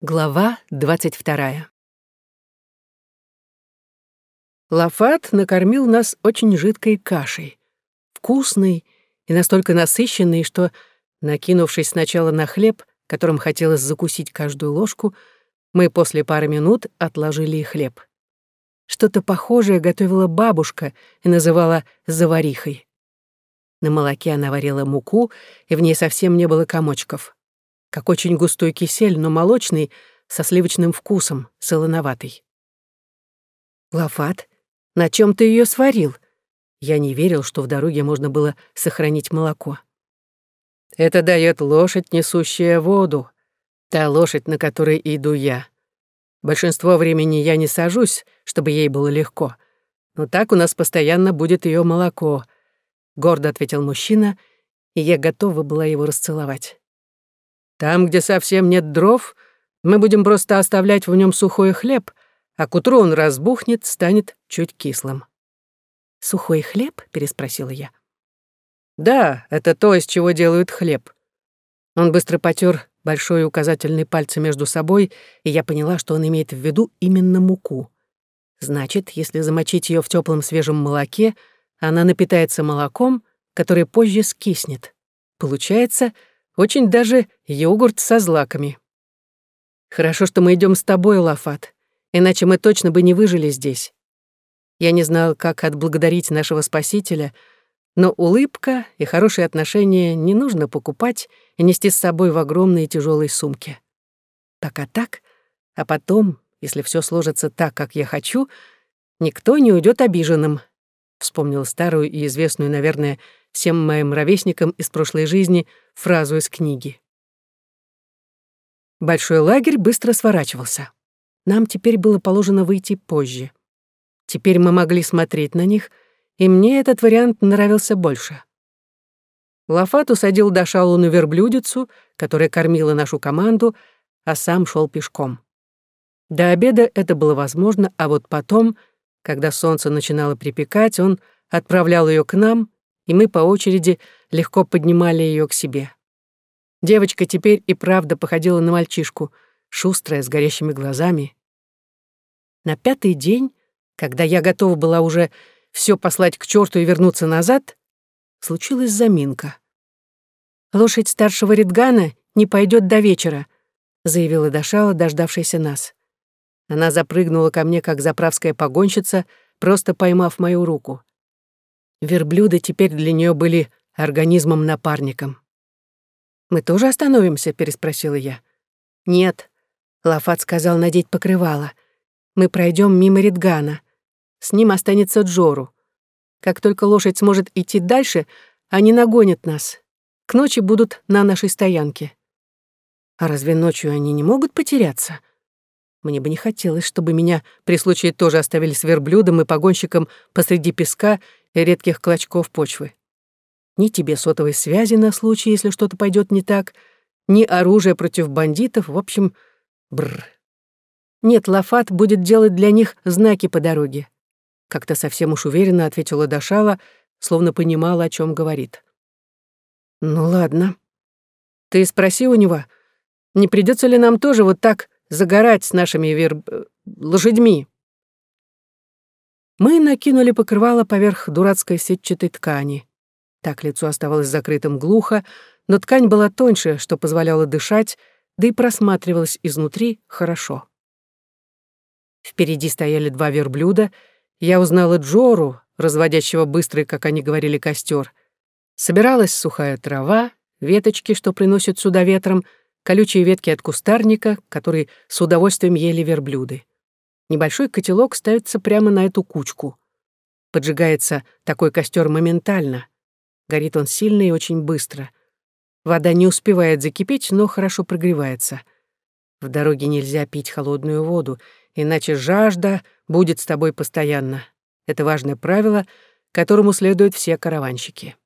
Глава двадцать вторая. Лафат накормил нас очень жидкой кашей, вкусной и настолько насыщенной, что, накинувшись сначала на хлеб, которым хотелось закусить каждую ложку, мы после пары минут отложили хлеб. Что-то похожее готовила бабушка и называла заварихой. На молоке она варила муку, и в ней совсем не было комочков как очень густой кисель, но молочный, со сливочным вкусом, солоноватый. «Лафат, на чем ты ее сварил?» Я не верил, что в дороге можно было сохранить молоко. «Это дает лошадь, несущая воду, та лошадь, на которой иду я. Большинство времени я не сажусь, чтобы ей было легко, но так у нас постоянно будет ее молоко», — гордо ответил мужчина, и я готова была его расцеловать. Там, где совсем нет дров, мы будем просто оставлять в нем сухой хлеб, а к утру он разбухнет, станет чуть кислым. «Сухой хлеб?» — переспросила я. «Да, это то, из чего делают хлеб». Он быстро потер большой указательный пальцы между собой, и я поняла, что он имеет в виду именно муку. Значит, если замочить ее в теплом свежем молоке, она напитается молоком, которое позже скиснет. Получается, очень даже йогурт со злаками. Хорошо, что мы идем с тобой, Лафат, иначе мы точно бы не выжили здесь. Я не знал, как отблагодарить нашего спасителя, но улыбка и хорошие отношения не нужно покупать и нести с собой в огромные тяжелые сумки. Пока так, а потом, если все сложится так, как я хочу, никто не уйдет обиженным. Вспомнил старую и известную, наверное, всем моим ровесникам из прошлой жизни фразу из книги. Большой лагерь быстро сворачивался. Нам теперь было положено выйти позже. Теперь мы могли смотреть на них, и мне этот вариант нравился больше. Лафат усадил Дашалу на верблюдицу, которая кормила нашу команду, а сам шел пешком. До обеда это было возможно, а вот потом, когда солнце начинало припекать, он отправлял ее к нам, и мы по очереди легко поднимали ее к себе. Девочка теперь и правда походила на мальчишку, шустрая, с горящими глазами. На пятый день, когда я готова была уже все послать к черту и вернуться назад, случилась заминка. «Лошадь старшего Ридгана не пойдет до вечера», заявила Дашала, дождавшаяся нас. Она запрыгнула ко мне, как заправская погонщица, просто поймав мою руку. Верблюды теперь для нее были организмом-напарником. «Мы тоже остановимся?» — переспросила я. «Нет», — Лафат сказал надеть покрывало. «Мы пройдем мимо Ридгана. С ним останется Джору. Как только лошадь сможет идти дальше, они нагонят нас. К ночи будут на нашей стоянке». «А разве ночью они не могут потеряться?» Мне бы не хотелось, чтобы меня при случае тоже оставили с верблюдом и погонщиком посреди песка и редких клочков почвы. Ни тебе сотовой связи на случай, если что-то пойдет не так, ни оружия против бандитов, в общем, бррр. Нет, Лафат будет делать для них знаки по дороге. Как-то совсем уж уверенно ответила Дашала, словно понимала, о чем говорит. Ну ладно. Ты спроси у него, не придется ли нам тоже вот так загорать с нашими верб... Э, лошадьми? Мы накинули покрывало поверх дурацкой сетчатой ткани. Так лицо оставалось закрытым глухо, но ткань была тоньше, что позволяло дышать, да и просматривалась изнутри хорошо. Впереди стояли два верблюда. Я узнала Джору, разводящего быстрый, как они говорили, костер. Собиралась сухая трава, веточки, что приносят сюда ветром, колючие ветки от кустарника, которые с удовольствием ели верблюды. Небольшой котелок ставится прямо на эту кучку. Поджигается такой костер моментально. Горит он сильно и очень быстро. Вода не успевает закипеть, но хорошо прогревается. В дороге нельзя пить холодную воду, иначе жажда будет с тобой постоянно. Это важное правило, которому следуют все караванщики.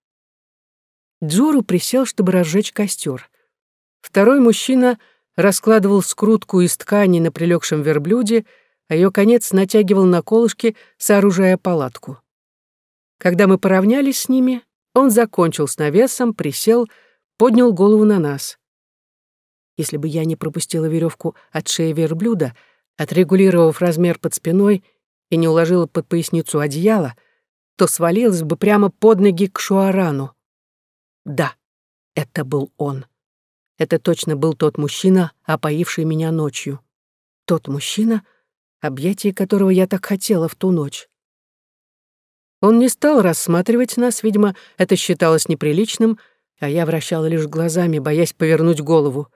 Джуру присел, чтобы разжечь костер. Второй мужчина раскладывал скрутку из ткани на прилегшем верблюде — а ее конец натягивал на колышки, сооружая палатку. Когда мы поравнялись с ними, он закончил с навесом, присел, поднял голову на нас. если бы я не пропустила веревку от шеи верблюда, отрегулировав размер под спиной и не уложила под поясницу одеяло, то свалилась бы прямо под ноги к Шуарану. Да, это был он. Это точно был тот мужчина, опоивший меня ночью. Тот мужчина, объятие которого я так хотела в ту ночь. Он не стал рассматривать нас, видимо, это считалось неприличным, а я вращала лишь глазами, боясь повернуть голову.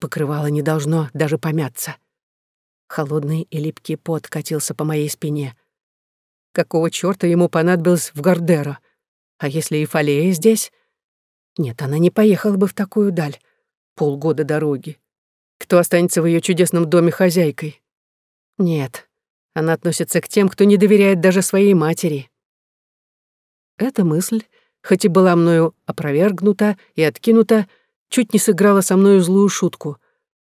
Покрывало не должно даже помяться. Холодный и липкий пот катился по моей спине. Какого чёрта ему понадобилось в Гардеро? А если и Фалея здесь? Нет, она не поехала бы в такую даль. Полгода дороги. Кто останется в её чудесном доме хозяйкой? Нет, она относится к тем, кто не доверяет даже своей матери. Эта мысль, хоть и была мною опровергнута и откинута, чуть не сыграла со мною злую шутку.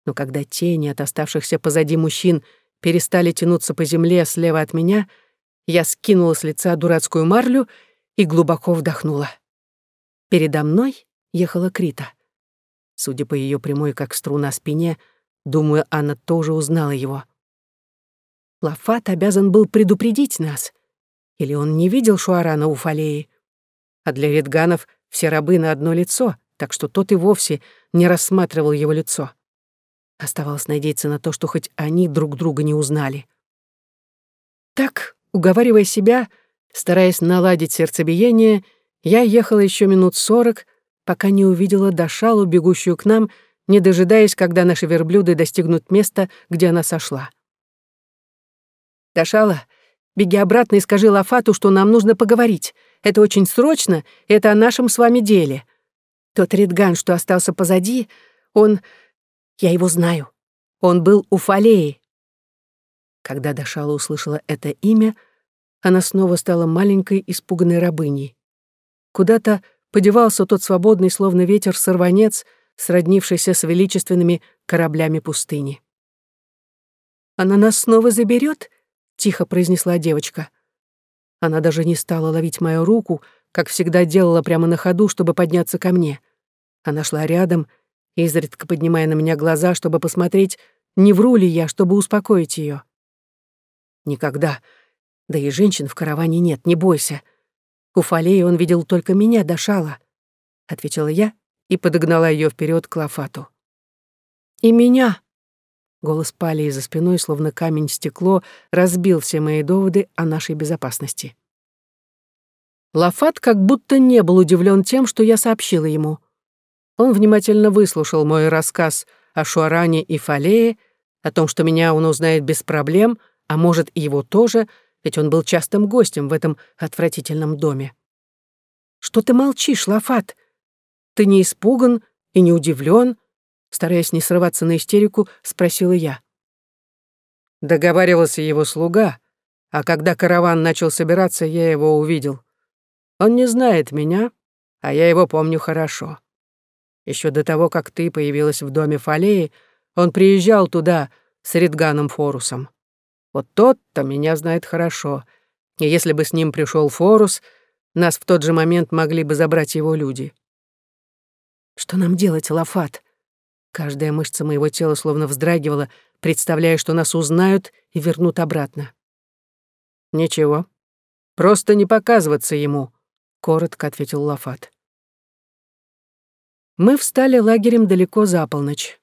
Но когда тени от оставшихся позади мужчин перестали тянуться по земле слева от меня, я скинула с лица дурацкую марлю и глубоко вдохнула. Передо мной ехала Крита. Судя по ее прямой, как струна, спине, думаю, Анна тоже узнала его. Лафат обязан был предупредить нас. Или он не видел Шуарана у Фалеи? А для редганов все рабы на одно лицо, так что тот и вовсе не рассматривал его лицо. Оставалось надеяться на то, что хоть они друг друга не узнали. Так, уговаривая себя, стараясь наладить сердцебиение, я ехала еще минут сорок, пока не увидела Дашалу, бегущую к нам, не дожидаясь, когда наши верблюды достигнут места, где она сошла. «Дашала, беги обратно и скажи Лафату, что нам нужно поговорить. Это очень срочно, это о нашем с вами деле. Тот Ридган, что остался позади, он... Я его знаю. Он был у Фалеи. Когда Дашала услышала это имя, она снова стала маленькой испуганной рабыней. Куда-то подевался тот свободный, словно ветер, сорванец, сроднившийся с величественными кораблями пустыни. «Она нас снова заберет? Тихо произнесла девочка. Она даже не стала ловить мою руку, как всегда делала прямо на ходу, чтобы подняться ко мне. Она шла рядом, изредка поднимая на меня глаза, чтобы посмотреть, не вру ли я, чтобы успокоить ее. Никогда. Да и женщин в караване нет, не бойся. У Фалеи он видел только меня, Дашала, — ответила я и подогнала ее вперед к Лафату. «И меня!» Голос Палии за спиной, словно камень стекло, разбил все мои доводы о нашей безопасности. Лафат как будто не был удивлен тем, что я сообщила ему. Он внимательно выслушал мой рассказ о Шуаране и Фалее, о том, что меня он узнает без проблем, а может, и его тоже, ведь он был частым гостем в этом отвратительном доме. «Что ты молчишь, Лафат? Ты не испуган и не удивлен? Стараясь не срываться на истерику, спросила я. Договаривался его слуга, а когда караван начал собираться, я его увидел. Он не знает меня, а я его помню хорошо. Еще до того, как ты появилась в доме Фалеи, он приезжал туда с Ридганом Форусом. Вот тот-то меня знает хорошо. И если бы с ним пришел Форус, нас в тот же момент могли бы забрать его люди. Что нам делать, Лафат? Каждая мышца моего тела словно вздрагивала, представляя, что нас узнают и вернут обратно. Ничего. Просто не показываться ему, коротко ответил Лафат. Мы встали лагерем далеко за полночь.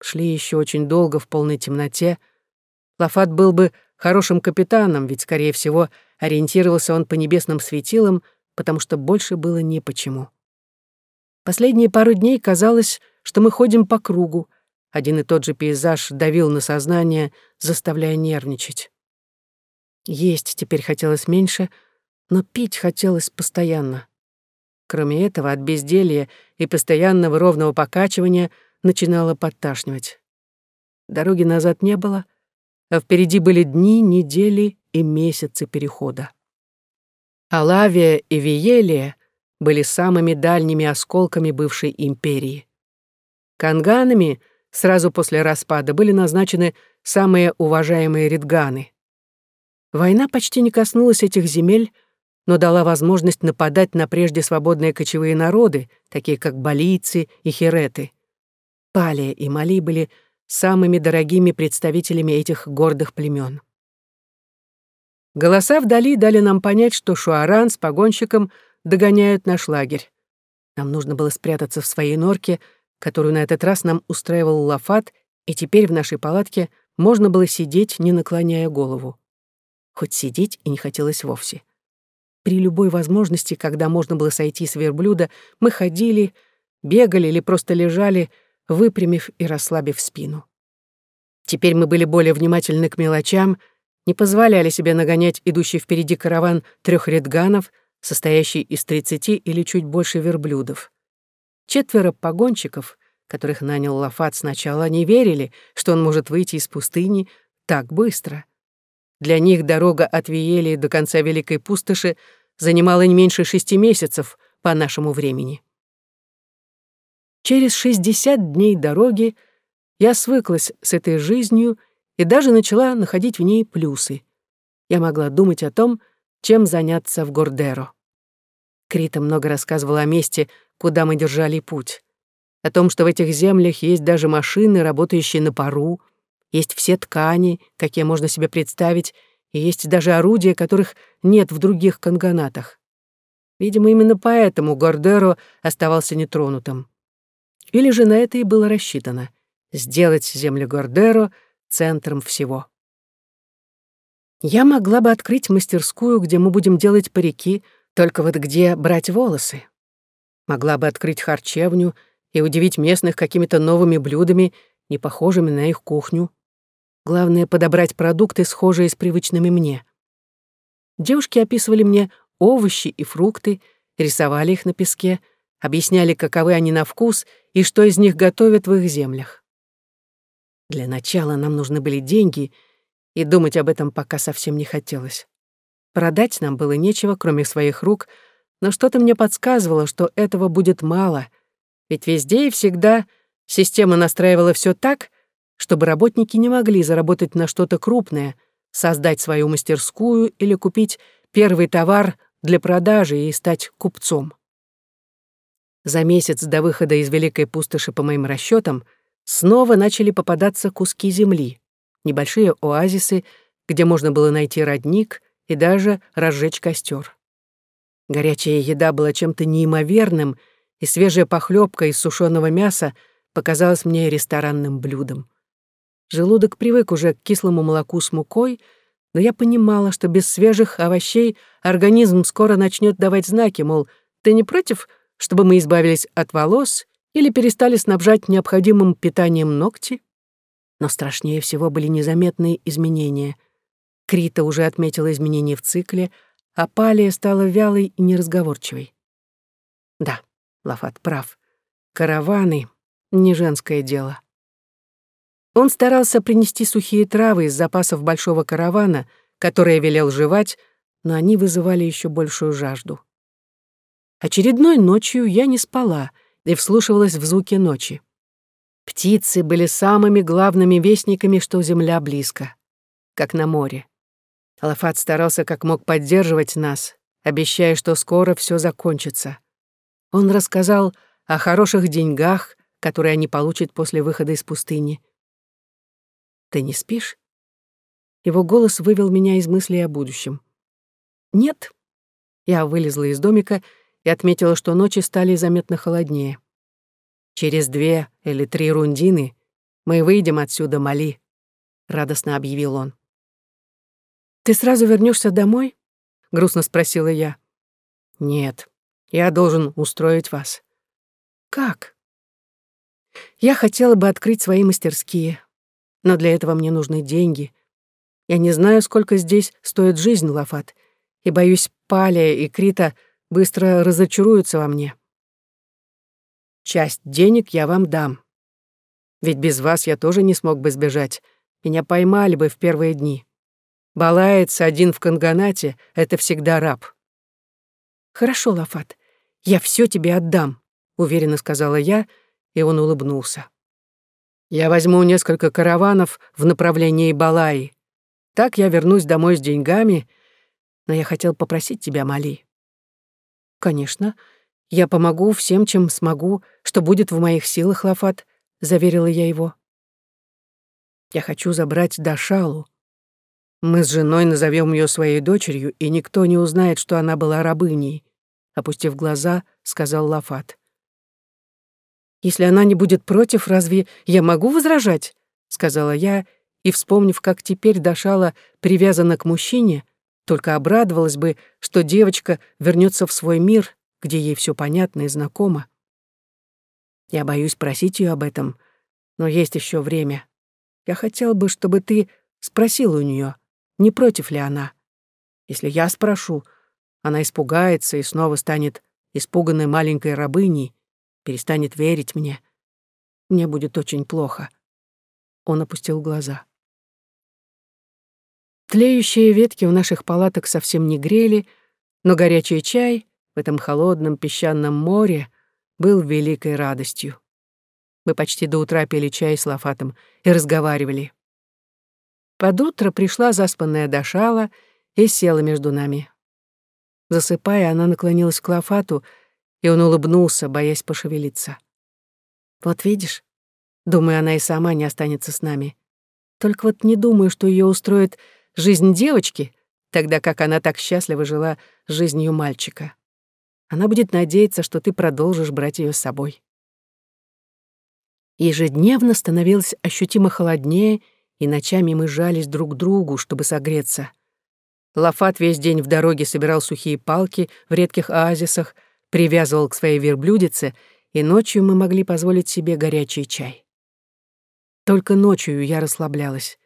Шли еще очень долго в полной темноте. Лафат был бы хорошим капитаном, ведь, скорее всего, ориентировался он по небесным светилам, потому что больше было не почему. Последние пару дней казалось, что мы ходим по кругу. Один и тот же пейзаж давил на сознание, заставляя нервничать. Есть теперь хотелось меньше, но пить хотелось постоянно. Кроме этого, от безделья и постоянного ровного покачивания начинало подташнивать. Дороги назад не было, а впереди были дни, недели и месяцы перехода. Алавия и Виелия были самыми дальними осколками бывшей империи. Канганами сразу после распада были назначены самые уважаемые редганы. Война почти не коснулась этих земель, но дала возможность нападать на прежде свободные кочевые народы, такие как балийцы и хереты. Палия и Мали были самыми дорогими представителями этих гордых племен. Голоса вдали дали нам понять, что Шуаран с погонщиком догоняют наш лагерь. Нам нужно было спрятаться в своей норке, которую на этот раз нам устраивал Лафат, и теперь в нашей палатке можно было сидеть, не наклоняя голову. Хоть сидеть и не хотелось вовсе. При любой возможности, когда можно было сойти с верблюда, мы ходили, бегали или просто лежали, выпрямив и расслабив спину. Теперь мы были более внимательны к мелочам, не позволяли себе нагонять идущий впереди караван трех редганов, состоящий из тридцати или чуть больше верблюдов. Четверо погонщиков, которых нанял Лафат сначала, не верили, что он может выйти из пустыни так быстро. Для них дорога от Виели до конца Великой Пустоши занимала не меньше шести месяцев по нашему времени. Через 60 дней дороги я свыклась с этой жизнью и даже начала находить в ней плюсы. Я могла думать о том, чем заняться в Гордеро. Крита много рассказывала о месте, куда мы держали путь. О том, что в этих землях есть даже машины, работающие на пару, есть все ткани, какие можно себе представить, и есть даже орудия, которых нет в других канганатах. Видимо, именно поэтому Гордеро оставался нетронутым. Или же на это и было рассчитано — сделать землю Гордеро центром всего. Я могла бы открыть мастерскую, где мы будем делать парики, только вот где брать волосы. Могла бы открыть харчевню и удивить местных какими-то новыми блюдами, не похожими на их кухню. Главное — подобрать продукты, схожие с привычными мне. Девушки описывали мне овощи и фрукты, рисовали их на песке — объясняли, каковы они на вкус и что из них готовят в их землях. Для начала нам нужны были деньги, и думать об этом пока совсем не хотелось. Продать нам было нечего, кроме своих рук, но что-то мне подсказывало, что этого будет мало, ведь везде и всегда система настраивала все так, чтобы работники не могли заработать на что-то крупное, создать свою мастерскую или купить первый товар для продажи и стать купцом. За месяц до выхода из Великой Пустоши, по моим расчетам, снова начали попадаться куски земли, небольшие оазисы, где можно было найти родник и даже разжечь костер. Горячая еда была чем-то неимоверным, и свежая похлебка из сушеного мяса показалась мне ресторанным блюдом. Желудок привык уже к кислому молоку с мукой, но я понимала, что без свежих овощей организм скоро начнет давать знаки, мол, ты не против чтобы мы избавились от волос или перестали снабжать необходимым питанием ногти. Но страшнее всего были незаметные изменения. Крита уже отметила изменения в цикле, а Палия стала вялой и неразговорчивой. Да, Лафат прав. Караваны — не женское дело. Он старался принести сухие травы из запасов большого каравана, которые велел жевать, но они вызывали еще большую жажду. Очередной ночью я не спала и вслушивалась в звуки ночи. Птицы были самыми главными вестниками, что земля близко, как на море. Алафат старался как мог поддерживать нас, обещая, что скоро все закончится. Он рассказал о хороших деньгах, которые они получат после выхода из пустыни. «Ты не спишь?» Его голос вывел меня из мыслей о будущем. «Нет». Я вылезла из домика и отметила, что ночи стали заметно холоднее. «Через две или три рундины мы выйдем отсюда, Мали», — радостно объявил он. «Ты сразу вернешься домой?» — грустно спросила я. «Нет, я должен устроить вас». «Как?» «Я хотела бы открыть свои мастерские, но для этого мне нужны деньги. Я не знаю, сколько здесь стоит жизнь, Лафат, и боюсь, Палия и Крита быстро разочаруются во мне. Часть денег я вам дам. Ведь без вас я тоже не смог бы сбежать. Меня поймали бы в первые дни. Балаец один в Канганате — это всегда раб. Хорошо, Лафат, я все тебе отдам, уверенно сказала я, и он улыбнулся. Я возьму несколько караванов в направлении Балаи. Так я вернусь домой с деньгами, но я хотел попросить тебя, Мали. «Конечно. Я помогу всем, чем смогу, что будет в моих силах, Лафат. — заверила я его. «Я хочу забрать Дашалу. Мы с женой назовем ее своей дочерью, и никто не узнает, что она была рабыней», — опустив глаза, сказал Лафат. «Если она не будет против, разве я могу возражать?» — сказала я, и, вспомнив, как теперь Дашала привязана к мужчине, только обрадовалась бы, что девочка вернется в свой мир, где ей все понятно и знакомо. Я боюсь просить ее об этом, но есть еще время. Я хотел бы, чтобы ты спросил у нее, не против ли она. Если я спрошу, она испугается и снова станет испуганной маленькой рабыней, перестанет верить мне. Мне будет очень плохо. Он опустил глаза. Тлеющие ветки у наших палаток совсем не грели, но горячий чай в этом холодном песчаном море был великой радостью. Мы почти до утра пили чай с Лафатом и разговаривали. Под утро пришла заспанная Дашала и села между нами. Засыпая, она наклонилась к Лафату, и он улыбнулся, боясь пошевелиться. «Вот видишь, думаю, она и сама не останется с нами. Только вот не думаю, что ее устроит жизнь девочки, тогда как она так счастливо жила жизнью мальчика. Она будет надеяться, что ты продолжишь брать ее с собой. Ежедневно становилось ощутимо холоднее, и ночами мы жались друг к другу, чтобы согреться. Лафат весь день в дороге собирал сухие палки в редких оазисах, привязывал к своей верблюдице, и ночью мы могли позволить себе горячий чай. Только ночью я расслаблялась.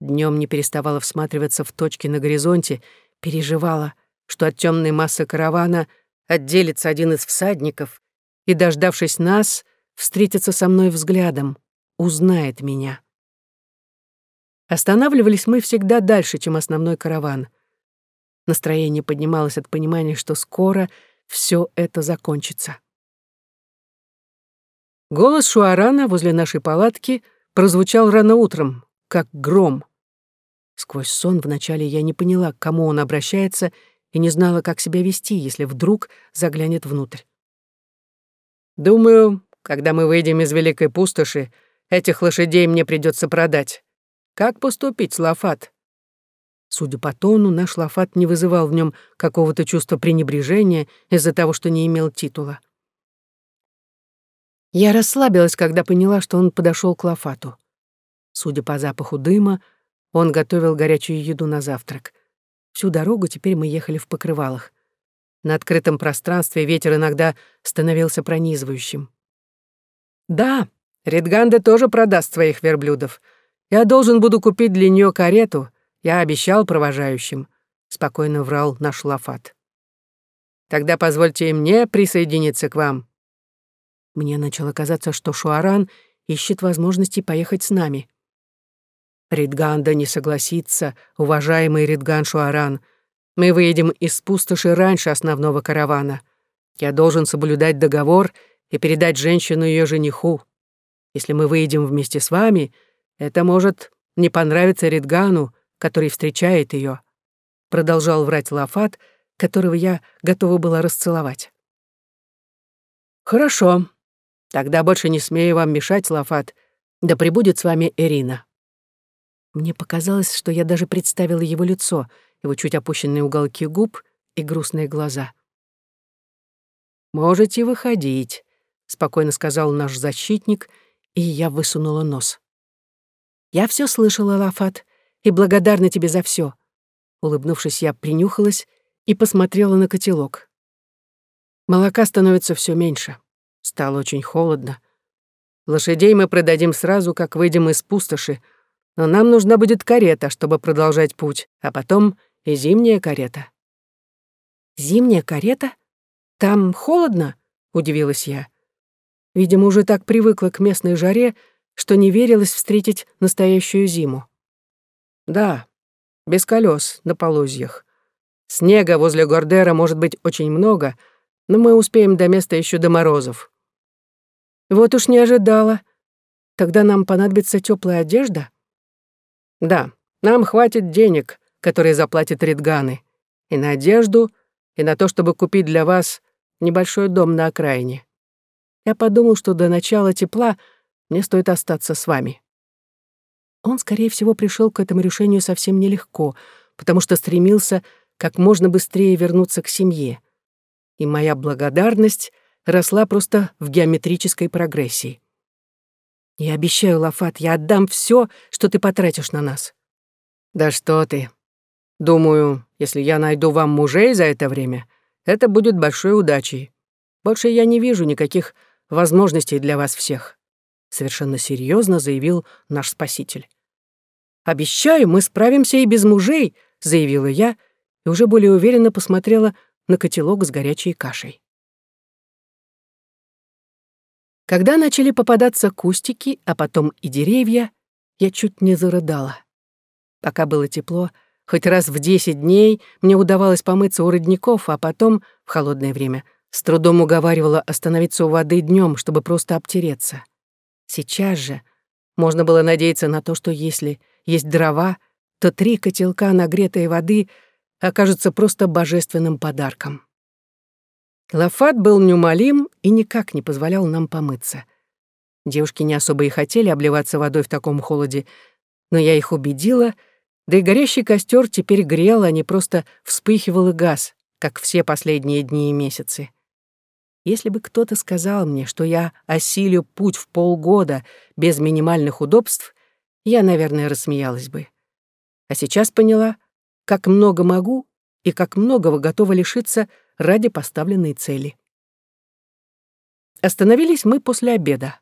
Днем не переставала всматриваться в точки на горизонте, переживала, что от темной массы каравана отделится один из всадников и, дождавшись нас, встретится со мной взглядом, узнает меня. Останавливались мы всегда дальше, чем основной караван. Настроение поднималось от понимания, что скоро все это закончится. Голос Шуарана возле нашей палатки прозвучал рано утром, как гром. Сквозь сон вначале я не поняла, к кому он обращается, и не знала, как себя вести, если вдруг заглянет внутрь. «Думаю, когда мы выйдем из Великой Пустоши, этих лошадей мне придется продать. Как поступить, Лафат?» Судя по тону, наш Лафат не вызывал в нем какого-то чувства пренебрежения из-за того, что не имел титула. Я расслабилась, когда поняла, что он подошел к Лафату. Судя по запаху дыма, он готовил горячую еду на завтрак. Всю дорогу теперь мы ехали в покрывалах. На открытом пространстве ветер иногда становился пронизывающим. «Да, Редганде тоже продаст своих верблюдов. Я должен буду купить для нее карету. Я обещал провожающим», — спокойно врал наш Лафат. «Тогда позвольте и мне присоединиться к вам». Мне начало казаться, что Шуаран ищет возможности поехать с нами. Ридганда не согласится, уважаемый Ридган Шуаран. Мы выедем из пустоши раньше основного каравана. Я должен соблюдать договор и передать женщину ее жениху. Если мы выедем вместе с вами, это может не понравиться Ридгану, который встречает ее. Продолжал врать Лафат, которого я готова была расцеловать. «Хорошо. Тогда больше не смею вам мешать, Лафат. Да пребудет с вами Ирина». Мне показалось, что я даже представила его лицо, его чуть опущенные уголки губ и грустные глаза. «Можете выходить», — спокойно сказал наш защитник, и я высунула нос. «Я все слышала, Лафат, и благодарна тебе за все. Улыбнувшись, я принюхалась и посмотрела на котелок. Молока становится все меньше. Стало очень холодно. Лошадей мы продадим сразу, как выйдем из пустоши, но нам нужна будет карета, чтобы продолжать путь, а потом и зимняя карета». «Зимняя карета? Там холодно?» — удивилась я. Видимо, уже так привыкла к местной жаре, что не верилась встретить настоящую зиму. «Да, без колес на полозьях. Снега возле Гордера может быть очень много, но мы успеем до места еще до морозов». «Вот уж не ожидала. Тогда нам понадобится теплая одежда?» Да, нам хватит денег, которые заплатят Ридганы, и на одежду, и на то, чтобы купить для вас небольшой дом на окраине. Я подумал, что до начала тепла Мне стоит остаться с вами». Он, скорее всего, пришел к этому решению совсем нелегко, потому что стремился как можно быстрее вернуться к семье. И моя благодарность росла просто в геометрической прогрессии. «Я обещаю, Лафат, я отдам все, что ты потратишь на нас». «Да что ты. Думаю, если я найду вам мужей за это время, это будет большой удачей. Больше я не вижу никаких возможностей для вас всех», — совершенно серьезно заявил наш спаситель. «Обещаю, мы справимся и без мужей», — заявила я и уже более уверенно посмотрела на котелок с горячей кашей. Когда начали попадаться кустики, а потом и деревья, я чуть не зарыдала. Пока было тепло, хоть раз в десять дней мне удавалось помыться у родников, а потом, в холодное время, с трудом уговаривала остановиться у воды днем, чтобы просто обтереться. Сейчас же можно было надеяться на то, что если есть дрова, то три котелка нагретой воды окажутся просто божественным подарком. Лафат был неумолим и никак не позволял нам помыться. Девушки не особо и хотели обливаться водой в таком холоде, но я их убедила, да и горящий костер теперь грел, а не просто вспыхивал и газ, как все последние дни и месяцы. Если бы кто-то сказал мне, что я осилю путь в полгода без минимальных удобств, я, наверное, рассмеялась бы. А сейчас поняла, как много могу и как многого готова лишиться ради поставленной цели. Остановились мы после обеда.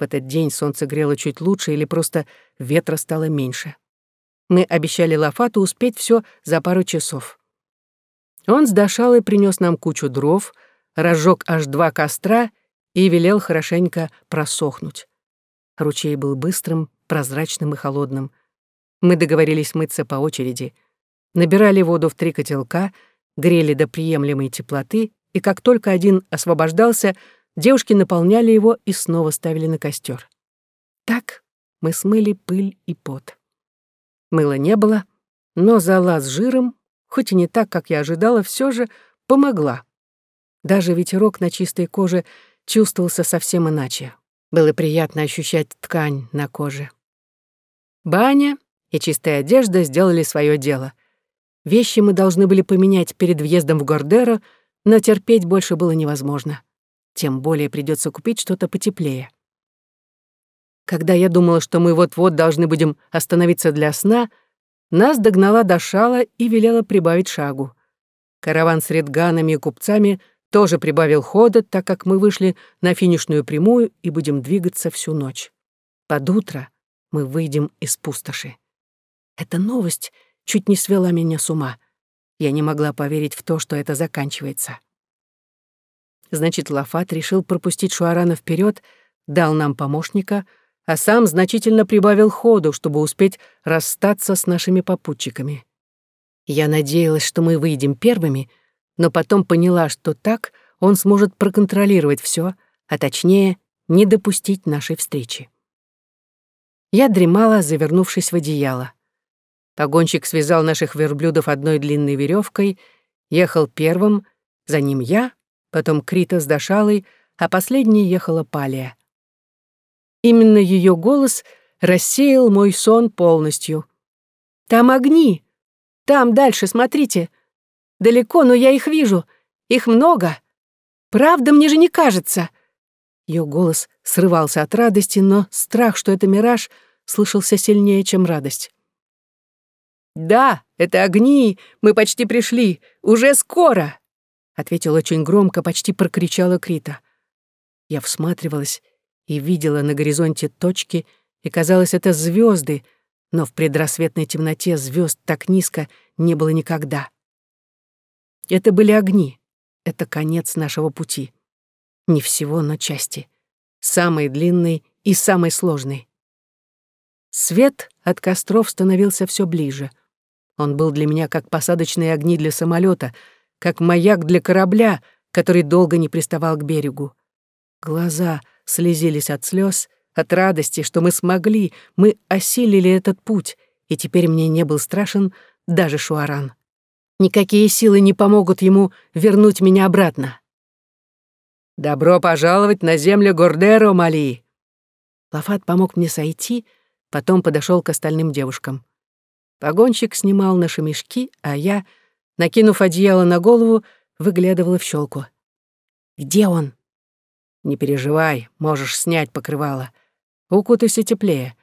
В этот день солнце грело чуть лучше или просто ветра стало меньше. Мы обещали Лафату успеть все за пару часов. Он с Дашалой принес нам кучу дров, разжег аж два костра и велел хорошенько просохнуть. Ручей был быстрым, прозрачным и холодным. Мы договорились мыться по очереди. Набирали воду в три котелка — грели до приемлемой теплоты, и как только один освобождался, девушки наполняли его и снова ставили на костер. Так мы смыли пыль и пот. Мыла не было, но зала с жиром, хоть и не так, как я ожидала, все же помогла. Даже ветерок на чистой коже чувствовался совсем иначе. Было приятно ощущать ткань на коже. Баня и чистая одежда сделали свое дело. Вещи мы должны были поменять перед въездом в Гордеро, но терпеть больше было невозможно. Тем более придется купить что-то потеплее. Когда я думала, что мы вот-вот должны будем остановиться для сна, нас догнала Дашала и велела прибавить шагу. Караван с редганами и купцами тоже прибавил хода, так как мы вышли на финишную прямую и будем двигаться всю ночь. Под утро мы выйдем из пустоши. Эта новость чуть не свела меня с ума. Я не могла поверить в то, что это заканчивается. Значит, Лафат решил пропустить Шуарана вперед, дал нам помощника, а сам значительно прибавил ходу, чтобы успеть расстаться с нашими попутчиками. Я надеялась, что мы выйдем первыми, но потом поняла, что так он сможет проконтролировать все, а точнее, не допустить нашей встречи. Я дремала, завернувшись в одеяло. Погонщик связал наших верблюдов одной длинной веревкой, ехал первым, за ним я, потом Крита с Дашалой, а последней ехала Палия. Именно ее голос рассеял мой сон полностью. «Там огни! Там дальше, смотрите! Далеко, но я их вижу! Их много! Правда, мне же не кажется!» Ее голос срывался от радости, но страх, что это мираж, слышался сильнее, чем радость. «Да, это огни, мы почти пришли, уже скоро!» Ответил очень громко, почти прокричала Крита. Я всматривалась и видела на горизонте точки, и казалось, это звезды, но в предрассветной темноте звезд так низко не было никогда. Это были огни, это конец нашего пути. Не всего, но части. Самый длинный и самый сложный. Свет от костров становился все ближе — он был для меня как посадочные огни для самолета, как маяк для корабля, который долго не приставал к берегу. Глаза слезились от слез, от радости, что мы смогли, мы осилили этот путь, и теперь мне не был страшен даже Шуаран. Никакие силы не помогут ему вернуть меня обратно. «Добро пожаловать на землю Гордеро, Мали!» Лафат помог мне сойти, потом подошел к остальным девушкам. Погонщик снимал наши мешки, а я, накинув одеяло на голову, выглядывала в щелку. «Где он?» «Не переживай, можешь снять покрывало. Укутайся теплее.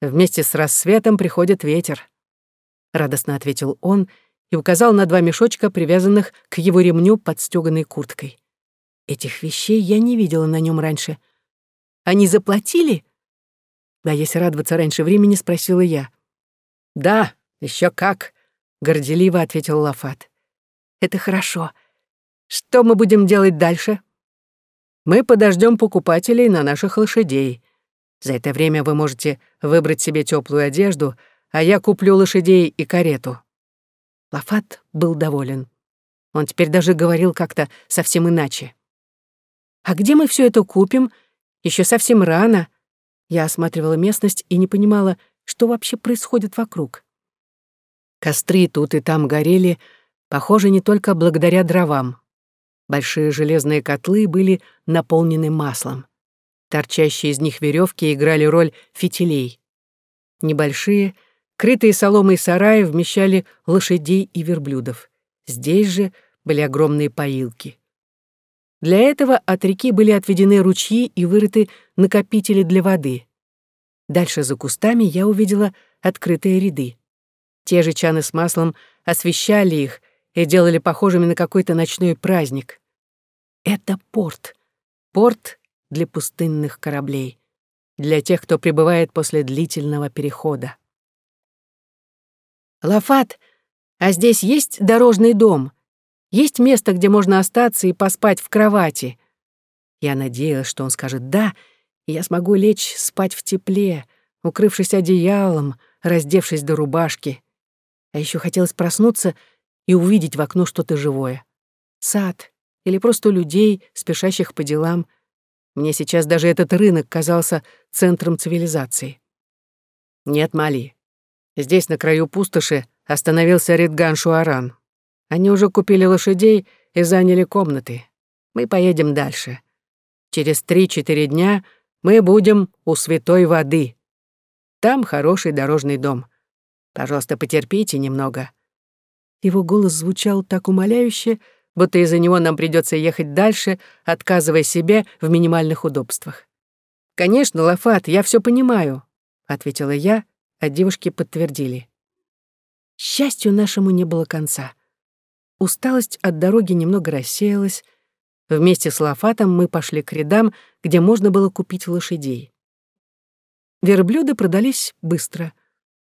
Вместе с рассветом приходит ветер», — радостно ответил он и указал на два мешочка, привязанных к его ремню под стёганой курткой. Этих вещей я не видела на нем раньше. «Они заплатили?» Да, если радоваться раньше времени, спросила я. «Да, еще как», — горделиво ответил Лафат. «Это хорошо. Что мы будем делать дальше?» «Мы подождем покупателей на наших лошадей. За это время вы можете выбрать себе теплую одежду, а я куплю лошадей и карету». Лафат был доволен. Он теперь даже говорил как-то совсем иначе. «А где мы все это купим? Еще совсем рано». Я осматривала местность и не понимала, что вообще происходит вокруг. Костры тут и там горели, похоже, не только благодаря дровам. Большие железные котлы были наполнены маслом. Торчащие из них веревки играли роль фитилей. Небольшие, крытые соломой сараи вмещали лошадей и верблюдов. Здесь же были огромные поилки. Для этого от реки были отведены ручьи и вырыты накопители для воды. Дальше за кустами я увидела открытые ряды. Те же чаны с маслом освещали их и делали похожими на какой-то ночной праздник. Это порт. Порт для пустынных кораблей. Для тех, кто прибывает после длительного перехода. «Лафат, а здесь есть дорожный дом?» Есть место, где можно остаться и поспать в кровати. Я надеялась, что он скажет «да», и я смогу лечь спать в тепле, укрывшись одеялом, раздевшись до рубашки. А еще хотелось проснуться и увидеть в окно что-то живое. Сад или просто людей, спешащих по делам. Мне сейчас даже этот рынок казался центром цивилизации. Нет, Мали. Здесь, на краю пустоши, остановился Ридган Шуаран. Они уже купили лошадей и заняли комнаты. Мы поедем дальше. Через три-четыре дня мы будем у святой воды. Там хороший дорожный дом. Пожалуйста, потерпите немного». Его голос звучал так умоляюще, будто из-за него нам придется ехать дальше, отказывая себе в минимальных удобствах. «Конечно, Лафат, я все понимаю», — ответила я, а девушки подтвердили. Счастью нашему не было конца. Усталость от дороги немного рассеялась. Вместе с Лафатом мы пошли к рядам, где можно было купить лошадей. Верблюды продались быстро.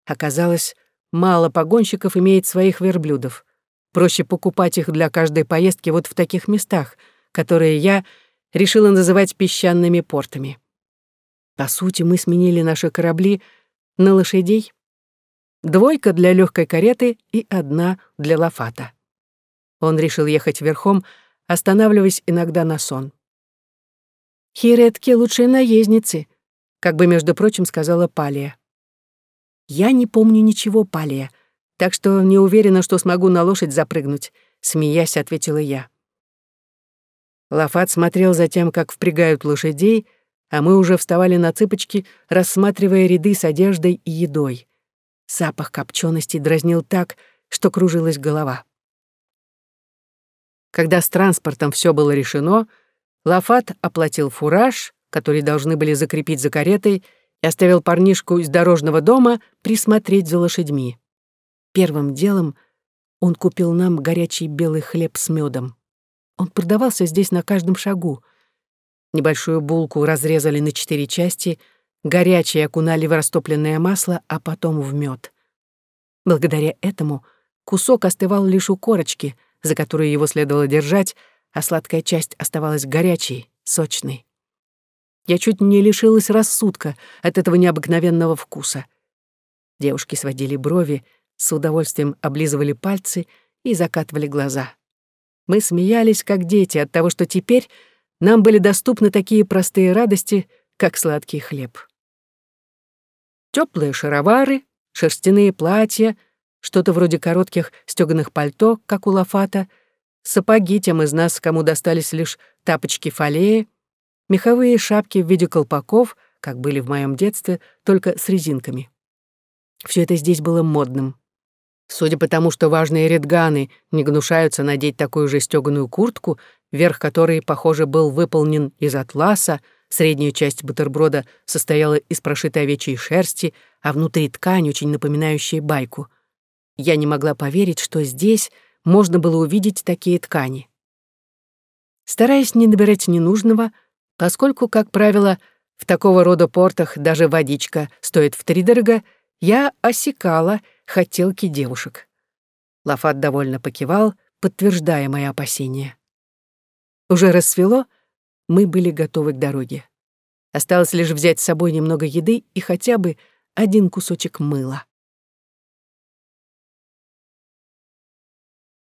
Оказалось, мало погонщиков имеет своих верблюдов. Проще покупать их для каждой поездки вот в таких местах, которые я решила называть песчаными портами. По сути, мы сменили наши корабли на лошадей. Двойка для легкой кареты и одна для лафата. Он решил ехать верхом, останавливаясь иногда на сон. «Хиретки — лучшие наездницы», — как бы, между прочим, сказала Палия. «Я не помню ничего, Палия, так что не уверена, что смогу на лошадь запрыгнуть», — смеясь ответила я. Лафат смотрел за тем, как впрягают лошадей, а мы уже вставали на цыпочки, рассматривая ряды с одеждой и едой. Запах копчености дразнил так, что кружилась голова. Когда с транспортом все было решено, Лафат оплатил фураж, который должны были закрепить за каретой, и оставил парнишку из дорожного дома присмотреть за лошадьми. Первым делом он купил нам горячий белый хлеб с медом. Он продавался здесь на каждом шагу. Небольшую булку разрезали на четыре части, горячее окунали в растопленное масло, а потом в мед. Благодаря этому кусок остывал лишь у корочки — за которую его следовало держать, а сладкая часть оставалась горячей, сочной. Я чуть не лишилась рассудка от этого необыкновенного вкуса. Девушки сводили брови, с удовольствием облизывали пальцы и закатывали глаза. Мы смеялись, как дети, от того, что теперь нам были доступны такие простые радости, как сладкий хлеб. Теплые шаровары, шерстяные платья — что-то вроде коротких стёганых пальто, как у Лафата, сапоги тем из нас, кому достались лишь тапочки фалеи, меховые шапки в виде колпаков, как были в моем детстве, только с резинками. Все это здесь было модным. Судя по тому, что важные редганы не гнушаются надеть такую же стёганую куртку, верх которой, похоже, был выполнен из атласа, средняя часть бутерброда состояла из прошитой овечьей шерсти, а внутри ткань, очень напоминающая байку. Я не могла поверить, что здесь можно было увидеть такие ткани. Стараясь не набирать ненужного, поскольку, как правило, в такого рода портах даже водичка стоит втридорога, я осекала хотелки девушек. Лафат довольно покивал, подтверждая мои опасения. Уже рассвело, мы были готовы к дороге. Осталось лишь взять с собой немного еды и хотя бы один кусочек мыла.